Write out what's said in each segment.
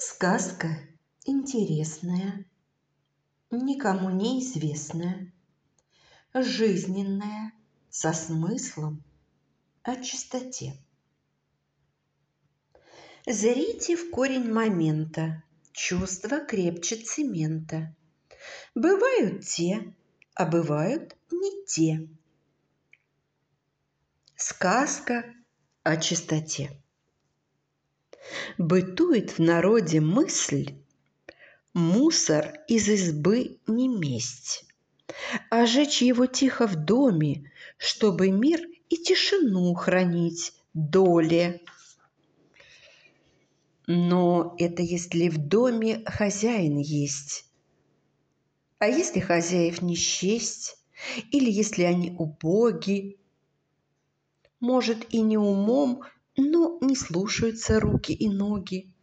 Сказка интересная, никому не известная, жизненная, со смыслом о чистоте. Зрите в корень момента, чувства крепче цемента. Бывают те, а бывают не те. Сказка о чистоте бытует в народе мысль «мусор из избы не месть», а жечь его тихо в доме, чтобы мир и тишину хранить доле. Но это если в доме хозяин есть. А если хозяев не счесть, или если они убоги, может, и не умом, но не слушаются руки и ноги.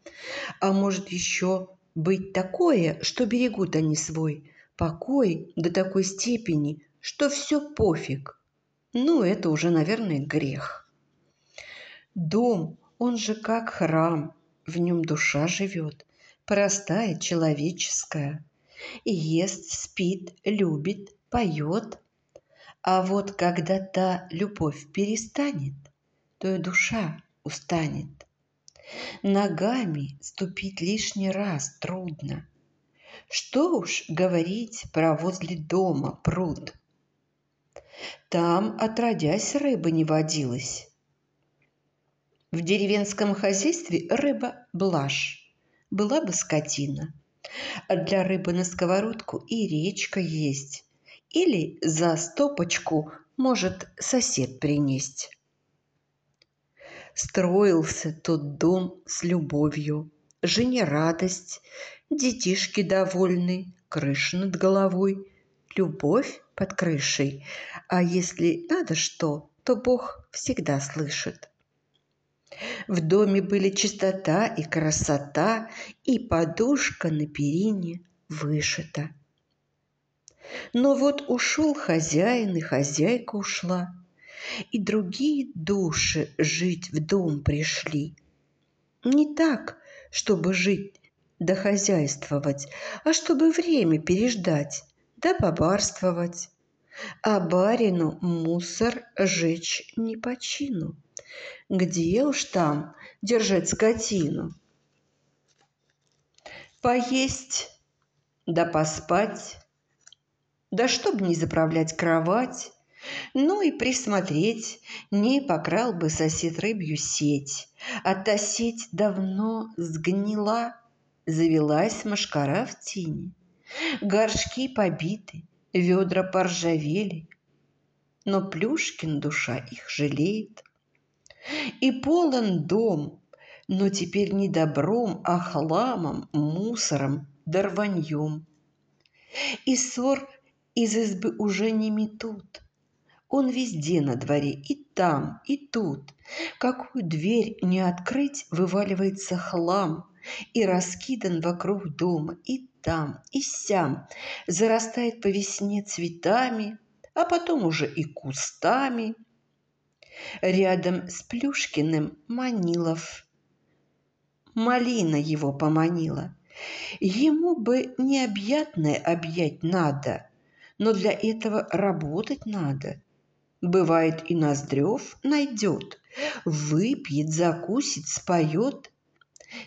А может еще быть такое, что берегут они свой покой до такой степени, что все пофиг. Ну, это уже, наверное, грех. Дом, он же как храм, в нем душа живет, простая, человеческая. И ест, спит, любит, поет. А вот когда та любовь перестанет, то и душа устанет. Ногами ступить лишний раз трудно. Что уж говорить про возле дома пруд. Там, отродясь, рыба не водилась. В деревенском хозяйстве рыба – блажь, была бы скотина. А для рыбы на сковородку и речка есть. Или за стопочку может сосед принесть строился тот дом с любовью. Жене радость, детишки довольны, крыша над головой, любовь под крышей. А если надо что, то Бог всегда слышит. В доме были чистота и красота, и подушка на перине вышита. Но вот ушел хозяин, и хозяйка ушла – и другие души жить в дом пришли. Не так, чтобы жить да хозяйствовать, а чтобы время переждать да побарствовать. А барину мусор жечь не по чину. Где уж там держать скотину? Поесть, да поспать, да чтоб не заправлять кровать, ну и присмотреть, не покрал бы сосед рыбью сеть. А та сеть давно сгнила, завелась мошкара в тени. Горшки побиты, ведра поржавели, но Плюшкин душа их жалеет. И полон дом, но теперь не добром, а хламом, мусором, дорваньем. И ссор из избы уже не метут, он везде на дворе, и там, и тут. Какую дверь не открыть, вываливается хлам и раскидан вокруг дома, и там, и сям. Зарастает по весне цветами, а потом уже и кустами. Рядом с Плюшкиным Манилов. Малина его поманила. Ему бы необъятное объять надо, но для этого работать надо. Бывает, и Ноздрев найдет, выпьет, закусит, споет.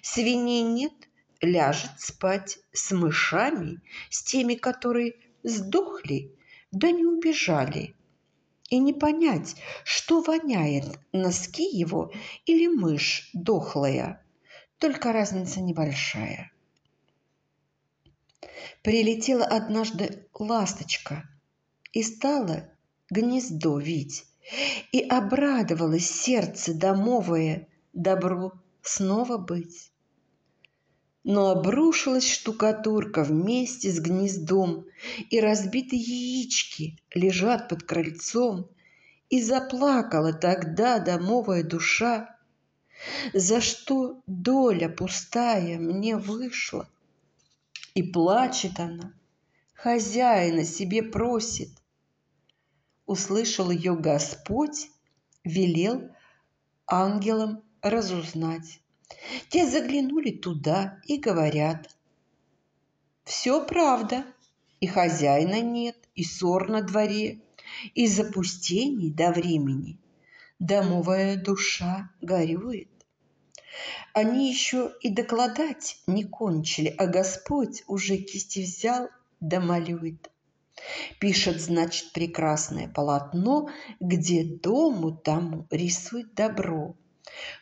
Свиней нет, ляжет спать с мышами, с теми, которые сдохли, да не убежали. И не понять, что воняет, носки его или мышь дохлая. Только разница небольшая. Прилетела однажды ласточка и стала гнездо видь, И обрадовалось сердце домовое добру снова быть. Но обрушилась штукатурка вместе с гнездом, И разбитые яички лежат под крыльцом, И заплакала тогда домовая душа, За что доля пустая мне вышла. И плачет она, хозяина себе просит, услышал ее Господь, велел ангелам разузнать. Те заглянули туда и говорят, «Все правда, и хозяина нет, и ссор на дворе, и запустений до времени. Домовая душа горюет». Они еще и докладать не кончили, а Господь уже кисти взял да. Пишет, значит, прекрасное полотно, где дому тому рисует добро.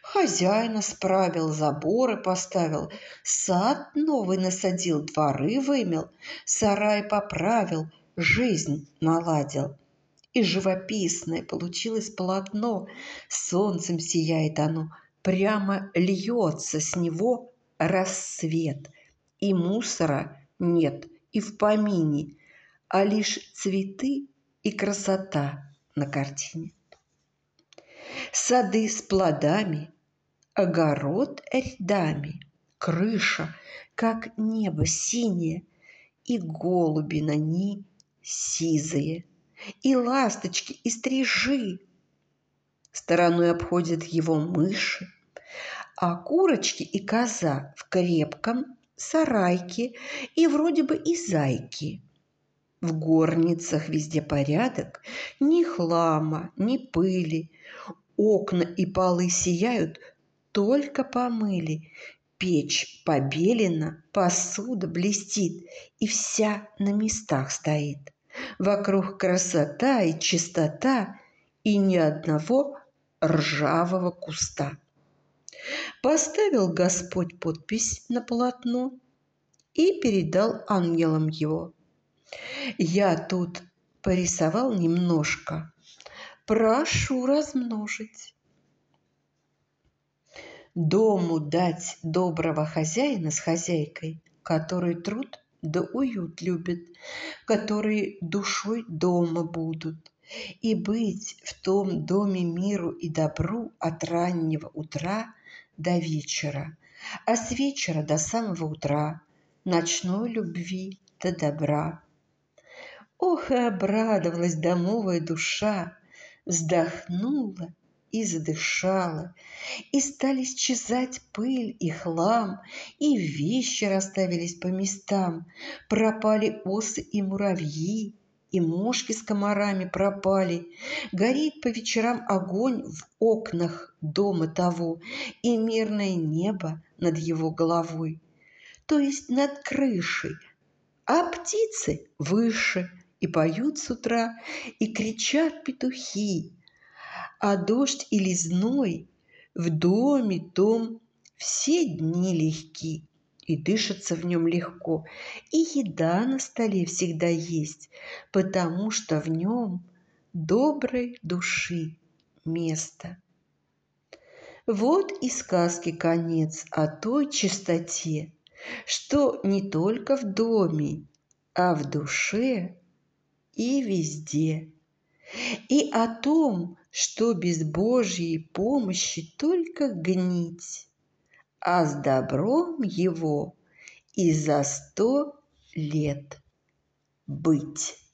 Хозяина справил, заборы поставил, сад новый насадил, дворы вымел, сарай поправил, жизнь наладил. И живописное получилось полотно, солнцем сияет оно, прямо льется с него рассвет, и мусора нет, и в помине – а лишь цветы и красота на картине. Сады с плодами, огород рядами, крыша, как небо синее, и голуби на ней сизые, и ласточки, и стрижи. Стороной обходят его мыши, а курочки и коза в крепком сарайке и вроде бы и зайки. В горницах везде порядок, ни хлама, ни пыли. Окна и полы сияют, только помыли. Печь побелена, посуда блестит и вся на местах стоит. Вокруг красота и чистота, и ни одного ржавого куста. Поставил Господь подпись на полотно и передал ангелам его – я тут порисовал немножко. Прошу размножить. Дому дать доброго хозяина с хозяйкой, который труд да уют любит, которые душой дома будут, и быть в том доме миру и добру от раннего утра до вечера, а с вечера до самого утра ночной любви до добра. Ох, и обрадовалась домовая душа, вздохнула и задышала, и стали исчезать пыль и хлам, и вещи расставились по местам, пропали осы и муравьи, и мошки с комарами пропали. Горит по вечерам огонь в окнах дома того, и мирное небо над его головой, то есть над крышей, а птицы выше – и поют с утра, и кричат петухи, а дождь или зной в доме том все дни легки, и дышится в нем легко, и еда на столе всегда есть, потому что в нем доброй души место. Вот и сказки конец о той чистоте, что не только в доме, а в душе и везде. И о том, что без Божьей помощи только гнить, а с добром его и за сто лет быть.